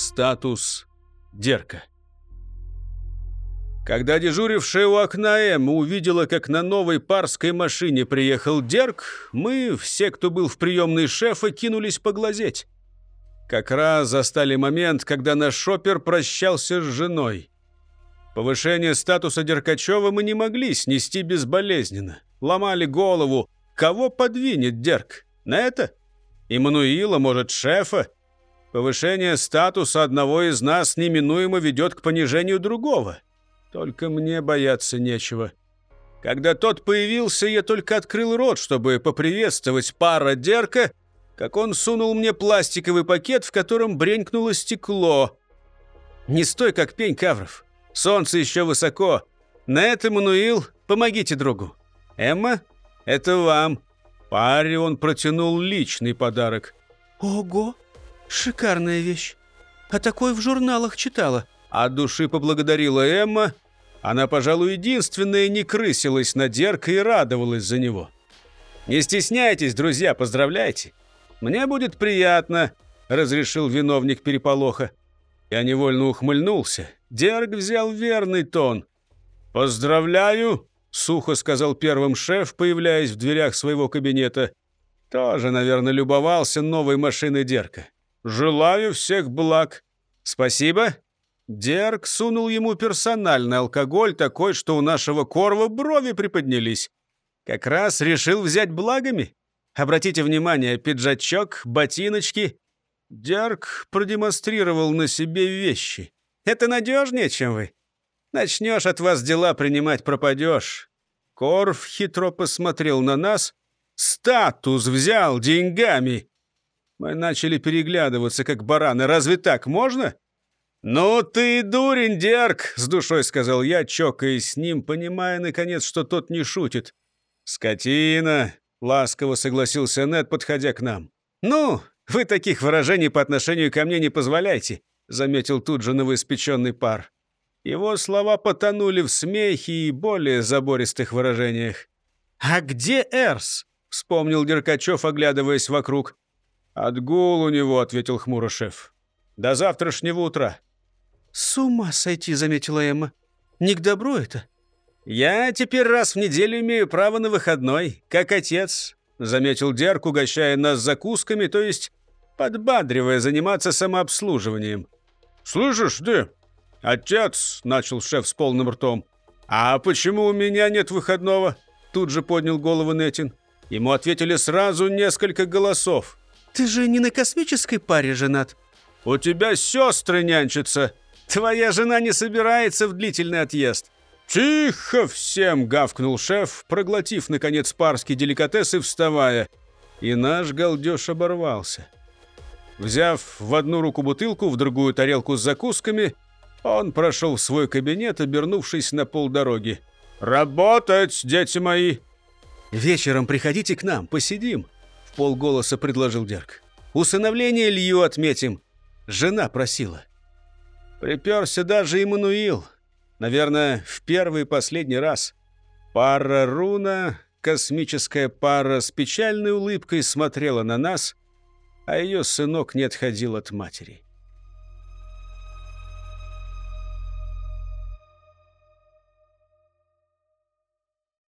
Статус Дерка. Когда дежурившая у окна Эмма увидела, как на новой парской машине приехал Дерк, мы, все, кто был в приемной шефа, кинулись поглазеть. Как раз застали момент, когда наш шопер прощался с женой. Повышение статуса Деркачева мы не могли снести безболезненно. Ломали голову. Кого подвинет Дерк? На это? Иммануила, может, шефа? Повышение статуса одного из нас неминуемо ведет к понижению другого. Только мне бояться нечего. Когда тот появился, я только открыл рот, чтобы поприветствовать пара Дерка, как он сунул мне пластиковый пакет, в котором бренькнуло стекло. «Не стой, как пень, Кавров. Солнце еще высоко. На это, Мануил, помогите другу. Эмма, это вам». Паре он протянул личный подарок. «Ого, шикарная вещь. А такой в журналах читала». От души поблагодарила Эмма. Она, пожалуй, единственная не крысилась на Дерка и радовалась за него. «Не стесняйтесь, друзья, поздравляйте. Мне будет приятно», — разрешил виновник переполоха. Я невольно ухмыльнулся. Дерг взял верный тон. «Поздравляю», — сухо сказал первым шеф, появляясь в дверях своего кабинета. Тоже, наверное, любовался новой машиной Дерка. «Желаю всех благ». «Спасибо», Дерг сунул ему персональный алкоголь, такой, что у нашего Корва брови приподнялись. Как раз решил взять благами. Обратите внимание, пиджачок, ботиночки. Дерг продемонстрировал на себе вещи. Это надежнее, чем вы. Начнешь от вас дела принимать, пропадешь. Корв хитро посмотрел на нас. Статус взял деньгами. Мы начали переглядываться, как бараны. Разве так можно? «Ну ты дурень, Дерг!» — с душой сказал я, чокаясь с ним, понимая, наконец, что тот не шутит. «Скотина!» — ласково согласился Нед, подходя к нам. «Ну, вы таких выражений по отношению ко мне не позволяйте», — заметил тут же новоиспеченный пар. Его слова потонули в смехе и более забористых выражениях. «А где Эрс?» — вспомнил Деркачев, оглядываясь вокруг. «Отгул у него», — ответил хмуро шеф. «До завтрашнего утра». «С ума сойти», — заметила Эмма. «Не к добру это». «Я теперь раз в неделю имею право на выходной, как отец», — заметил Дерк, угощая нас закусками, то есть подбадривая заниматься самообслуживанием. «Слышишь ты, отец», — начал шеф с полным ртом. «А почему у меня нет выходного?» Тут же поднял голову Нетин. Ему ответили сразу несколько голосов. «Ты же не на космической паре женат?» «У тебя сестры нянчатся», Твоя жена не собирается в длительный отъезд». «Тихо всем!» — гавкнул шеф, проглотив, наконец, парский деликатес и вставая. И наш галдеж оборвался. Взяв в одну руку бутылку, в другую тарелку с закусками, он прошел в свой кабинет, обернувшись на полдороги. «Работать, дети мои!» «Вечером приходите к нам, посидим», — полголоса предложил Дерг. «Усыновление Илью отметим. Жена просила». Приперся даже Иммануил. Наверное, в первый и последний раз. Пара Руна, космическая пара, с печальной улыбкой смотрела на нас, а ее сынок не отходил от матери.